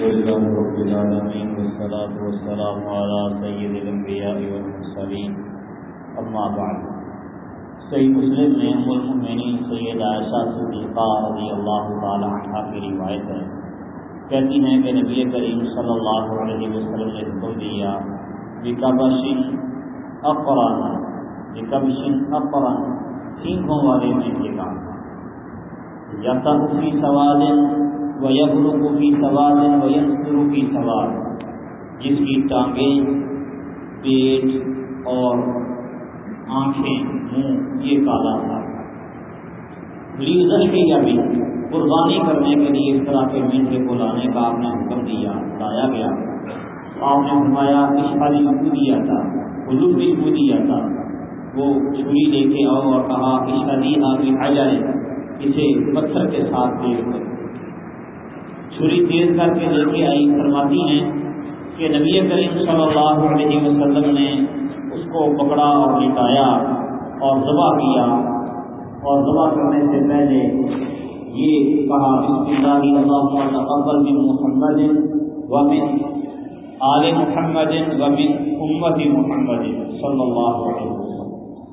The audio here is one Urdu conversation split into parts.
لله رب العالمين، والصلاة والسلام على سيد والمرسلين. بعد صحیح مسلم میں ام المؤمنین سید عائشہ صدیقہ رضی اللہ تعالی عنہ کی روایت ہے۔ کہتی ہیں کہ نبی کریم صلی اللہ علیہ وسلم نے حکم دیا، بکبشن اقران بکبشن سینکھوں والے میٹھے کا یا فی سوال و یبرو کی سوال و یسرو کی سوال جس کی ٹانگیں، پیٹ اور آنکھیں، منہ، یہ کالا تھا۔ ریزن کے یا بھی قربانی کرنے کے لیے اس طرح کے میٹھے کو لانے کا آپ نے حکم دیا لایا گیا۔ آپ نے فرمایا، اس کو دیا تھا، حضور بھی کو دیا تھا۔ وہ چھری لے کے آؤ اور کہا، اس کا دین آ جائے، اسے پتھر کے ساتھ دے چھری تیز کر کے لے کے آئی فرماتی ہیں کہ نبی کریم صلی اللہ علیہ وسلم نے اس کو پکڑا اور لٹایا اور ذبح کیا۔ اور ذبح کرنے سے پہلے یہ کہا، بسم اللہ اللہ تقبل من محمد ومن آل محمد ومن امت محمد صلی اللہ علیہ وسلم۔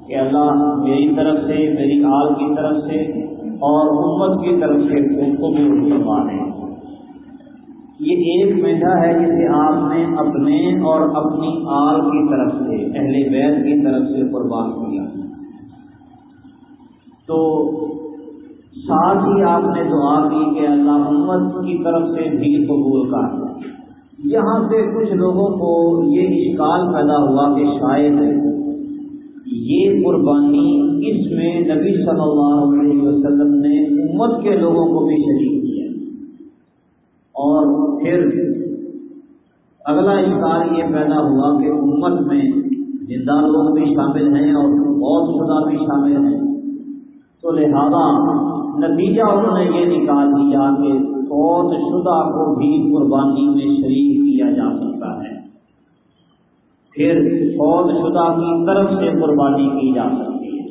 کہ اللہ میری طرف سے، میری آل کی طرف سے اور امت کی طرف سے ان کو بھی مسلمان ہے۔ یہ ایک میٹھا ہے جسے آپ نے اپنے اور اپنی آل کی طرف سے، اہل بیت کی طرف سے قربان کیا۔ تو ساتھ ہی آپ نے دعا کی کہ اللہ امت کی طرف سے بھی قبول کر۔ یہاں سے کچھ لوگوں کو یہ اشکال پیدا ہوا کہ شاید یہ قربانی اس میں نبی صلی اللہ علیہ وسلم نے امت کے لوگوں کو بھی شریک اور پھر اگلا اشکال یہ پیدا ہوا کہ امت میں زندہ لوگ بھی شامل ہیں اور بہت شدہ بھی شامل ہیں۔ تو لہذا نتیجہ انہوں نے یہ نکال دیا کہ بہت شدہ کو بھی قربانی میں شریک کیا جا سکتا ہے۔ پھر فوج شدہ کی طرف سے قربانی کی جا سکتی ہے۔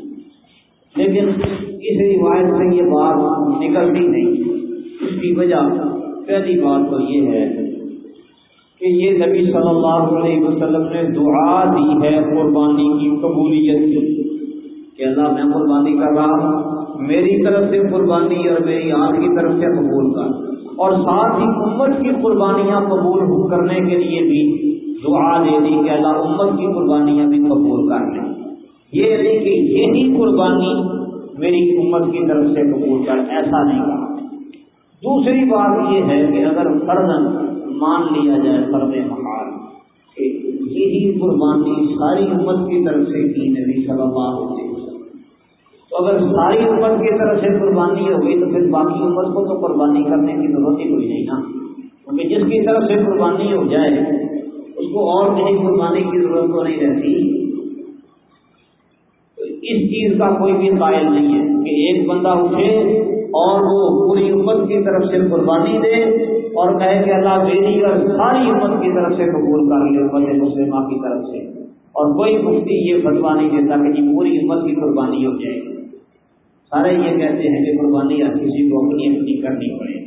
لیکن اس روایت سے یہ بات نکلتی نہیں۔ اس کی وجہ پہلی بات تو یہ ہے کہ یہ نبی صلی اللہ علیہ وسلم نے دعا دی ہے قربانی کی، قبولیت کی کہ اللہ میں قربانی کر رہا ہوں، میری طرف سے قربانی اور میری آنکھ کی طرف سے قبول کر۔ اور ساتھ ہی امت کی قربانیاں قبول کرنے کے لیے بھی دعا دے دی کہ اللہ امت کی قربانیاں بھی قبول کر لیں یہ نہیں کہ یہی قربانی میری امت کی طرف سے قبول کر، ایسا نہیں کہا۔ دوسری بات یہ ہے کہ اگر فرض مان لیا جائے فرض محال، کہ یہی قربانی ساری امت کی طرف سے کی نبی صلی اللہ علیہ وسلم۔ تو اگر ساری امت کی طرف سے قربانی ہوگی تو پھر باقی امت کو تو قربانی کرنے کی ضرورت ہی کوئی نہیں نا۔ کیونکہ جس کی طرف سے قربانی ہو جائے، اس کو اور کہیں قربانی کی ضرورت تو نہیں رہتی۔ اس چیز کا کوئی بھی قائل نہیں ہے کہ ایک بندہ اٹھے اور وہ پوری کی طرف سے قربانی دے اور کہے کہ اللہ میری اور ساری امت کی طرف سے قبول کر لے، امت مسلمہ کی طرف سے۔ اور کوئی مفتی یہ فتوا نہیں دیتا کہ جی پوری امت کی قربانی ہو جائے گی۔ سارے یہ کہتے ہیں کہ قربانی ہر کسی کو اپنی اپنی کرنی پڑے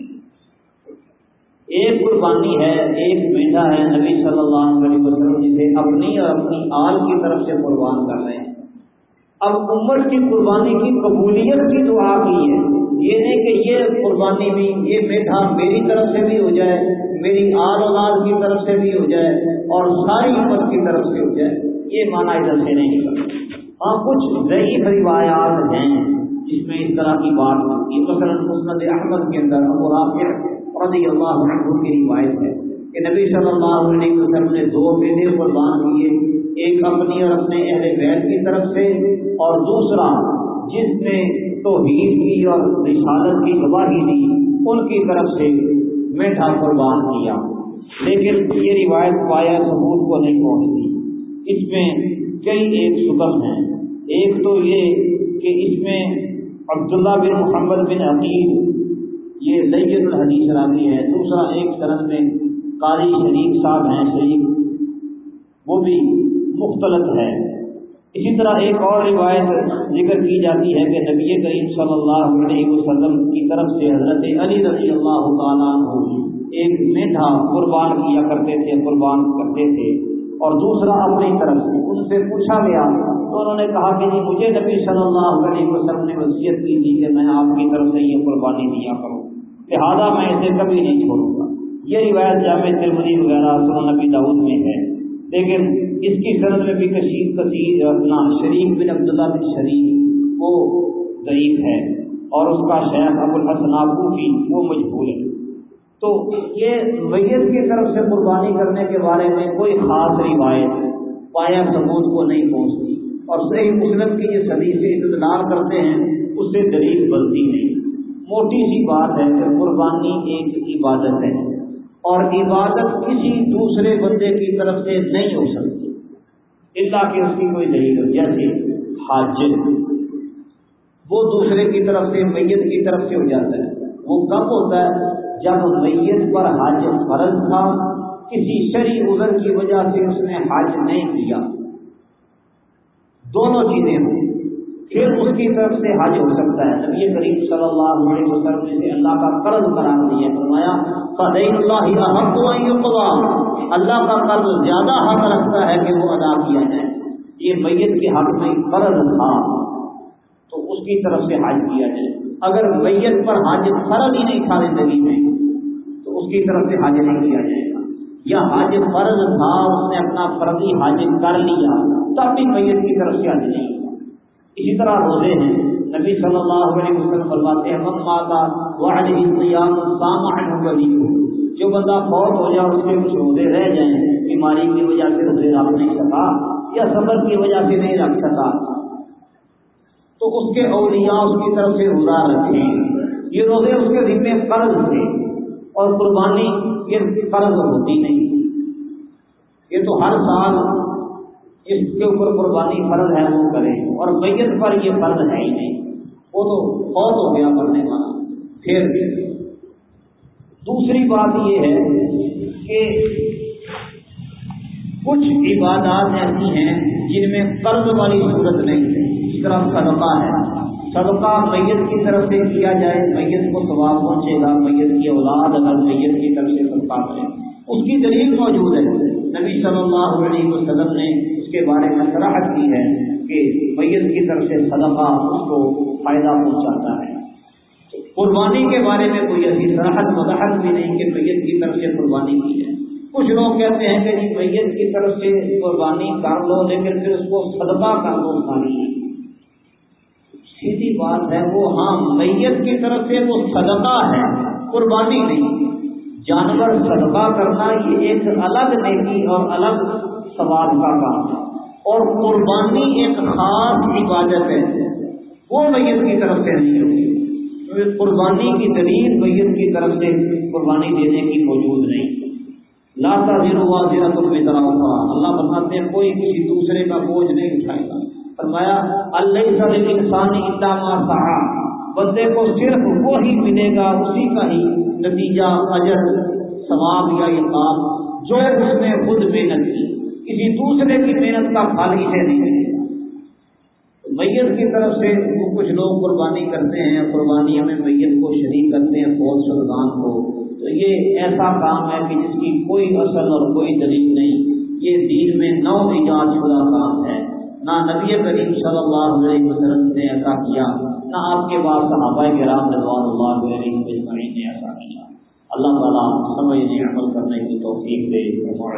ایک قربانی ہے، ایک میٹھا ہے، نبی صلی اللہ علیہ وسلم جسے اپنی اور اپنی آل کی طرف سے قربان کر رہے ہیں۔ اب امت کی قربانی کی قبولیت کی دعا کی ہے۔ یہ نہیں کہ یہ قربانی بھی، یہ میٹھا میری طرف سے بھی ہو جائے، میری آل اولاد کی طرف سے بھی ہو جائے اور ساری امت کی طرف سے ہو جائے، یہ مانا ادھر سے نہیں نکلتا ہاں کچھ ضعیف روایات ہیں جس میں اس طرح کی بات ہوتی ہے مثلاً مسند احمد کے اندر ابو رافع رضی اللہ عنہ کی روایت ہے کہ نبی صلی اللہ علیہ وسلم نے دو بیٹے قربان کیے، ایک اپنی اور اپنے اہل بیت کی طرف سے اور دوسرا جس نے توحید کی اور رسالت کی گواہی دی، ان کی طرف سے میٹھا قربان کیا۔ لیکن یہ روایت پایا ثبوت کو نہیں پہنچتی۔ اس میں کئی ایک سکم ہیں۔ ایک تو یہ کہ اس میں عبداللہ بن محمد بن عقیل، یہ لید الحدیث راوی ہے۔ دوسرا ایک طرف میں قاری شریف صاحب ہیں، شریف، وہ بھی مختلف ہے اسی طرح ایک اور روایت ذکر کی جاتی ہے کہ نبی کریم صلی اللہ علیہ وسلم کی طرف سے حضرت علی رضی اللہ تعالیٰ عنہ ایک میٹھا قربان کیا کرتے تھے، قربان کرتے تھے اور دوسرا اپنی طرف سے ان سے پوچھا گیا تو انہوں نے کہا کہ جی مجھے نبی صلی اللہ علیہ وسلم نے وصیت کی تھی کہ میں آپ کی طرف سے یہ قربانی دیا کروں، لہٰذا میں اسے کبھی نہیں چھوڑوں گا۔ یہ روایت جامع ترمنی وغیرہ سن نبی داود میں ہے۔ لیکن اس کی صنعت میں بھی کشیر کثیر اپنا شریف بن عبداللہ بن شریف وہ ضعیف ہے اور اس کا شیخ ابو الحسن آبوفی وہ مجبور ہے تو یہ میت کی طرف سے قربانی کرنے کے بارے میں کوئی خاص روایت پایا ثبوت کو نہیں پہنچتی۔ اور صحیح مسلم کی یہ صدی سے اطلاع کرتے ہیں، اس سے دلیل بنتی نہیں۔ موٹی سی بات ہے کہ قربانی ایک عبادت ہے۔ اور عبادت کسی دوسرے بندے کی طرف سے نہیں ہو سکتی۔ اللہ کی اس کی کوئی دلیل ہو جیسے یعنی حاج وہ دوسرے کی طرف سے، میت کی طرف سے ہو جاتا ہے۔ وہ کب ہوتا ہے؟ جب میت پر حج فرض تھا، کسی شری عذر کی وجہ سے اس نے حج نہیں کیا۔ دونوں چیزیں ہوں۔ پھر اس کی طرف سے حج ہو سکتا ہے۔ نبی کریم صلی اللہ علیہ وسلم نے اللہ کا قرض قرار دیا فرمایا اللہ اللہ کا قرض زیادہ حق رکھتا ہے کہ وہ ادا کیا جائے۔ یہ میت کے حق میں قرض تھا۔ تو اس کی طرف سے حج کیا جائے۔ اگر میت پر حج فرض ہی نہیں تھا زندگی میں، تو اس کی طرف سے حج نہیں کیا جائے گا۔ یا حج فرض تھا، اس نے اپنا فرضی حج کر لیا، تب بھی میت کی طرف سے حج نہیں۔ اسی طرح روزے ہیں۔ نبی صلی اللہ علیہ وسلم فرماتے ہیں ماتا جو بندہ فوت ہو جائے اس کے کچھ روزے رہ جائیں، بیماری کی وجہ سے روزے رکھ نہیں سکا یا سفر کی وجہ سے نہیں رکھ سکا، تو اس کے اولیاء اس کی طرف سے روزہ رکھیں یہ روزے اس کے ذمے قرض تھے اور قربانی یہ قرض ہوتی نہیں۔ یہ تو ہر سال جس کے اوپر قربانی فرض ہے وہ کرے اور میت پر یہ فرض ہے ہی نہیں۔ وہ تو بہت ہو گیا کرنے والا پھر دوسری بات یہ ہے کہ کچھ عبادات ایسی ہیں جن میں قرض والی صورت نہیں ہے۔ اس طرح صدقہ ہے۔ صدقہ میت کی طرف سے کیا جائے، میت کو ثواب پہنچے گا، میت کی اولاد اگر میت کی طرف سے صدقہ کرے۔ اس کی دلیل موجود ہے۔ نبی صلی اللہ علیہ وسلم نے اس کے بارے میں سراہد کی ہے کہ میت کی طرف سے صدقہ اس کو فائدہ پہنچاتا ہے۔ قربانی کے بارے میں کوئی ایسی سراہد وضاحت بھی نہیں کہ میت کی طرف سے قربانی کی ہے۔ کچھ لوگ کہتے ہیں کہ جی میت کی طرف سے قربانی کر لو، لیکن پھر اس کو صدقہ کر دو ساری سیدھی بات ہے وہ ہاں میت کی طرف سے وہ صدقہ ہے، قربانی نہیں۔ جانور صدقہ کرنا یہ ایک الگ نیکی اور الگ سوال کا کام ہے۔ اور قربانی ایک خاص عبادت ہے۔ وہ میت کی طرف سے نہیں ہوگی قربانی کی دلیل میت کی طرف سے قربانی دینے کی موجود نہیں۔ لاتا ذرا ہوا ذرا تم میں طرح ہوا اللہ بتاتے ہیں، کوئی کسی دوسرے کا بوجھ نہیں اٹھائے گا۔ فرمایا اللہ سر انسانی اقدامات بندے کو صرف وہی ملے گا، اسی کا ہی نتیجہ، اجر، ثواب یا کام جو اس نے خود محنت کی۔ کسی دوسرے کی محنت کا خالی ہے نہیں۔ میت کی طرف سے کچھ لوگ قربانی کرتے ہیں، قربانی میں میت کو شریک کرتے ہیں، فوج سلطان کو۔ تو یہ ایسا کام ہے کہ جس کی کوئی اصل اور کوئی دلیل نہیں۔ یہ دین میں نو ایجاد شدہ کام ہے۔ نہ نبی کریم صلی اللہ علیہ وسلم نے ایسا کیا، نہ آپ کے بعد صحابہ کے رام رضوان اللہ علیہ مجمعین نے ایسا کیا۔ اللہ تعالیٰ سمجھنے عمل کرنے کی توفیق دے اور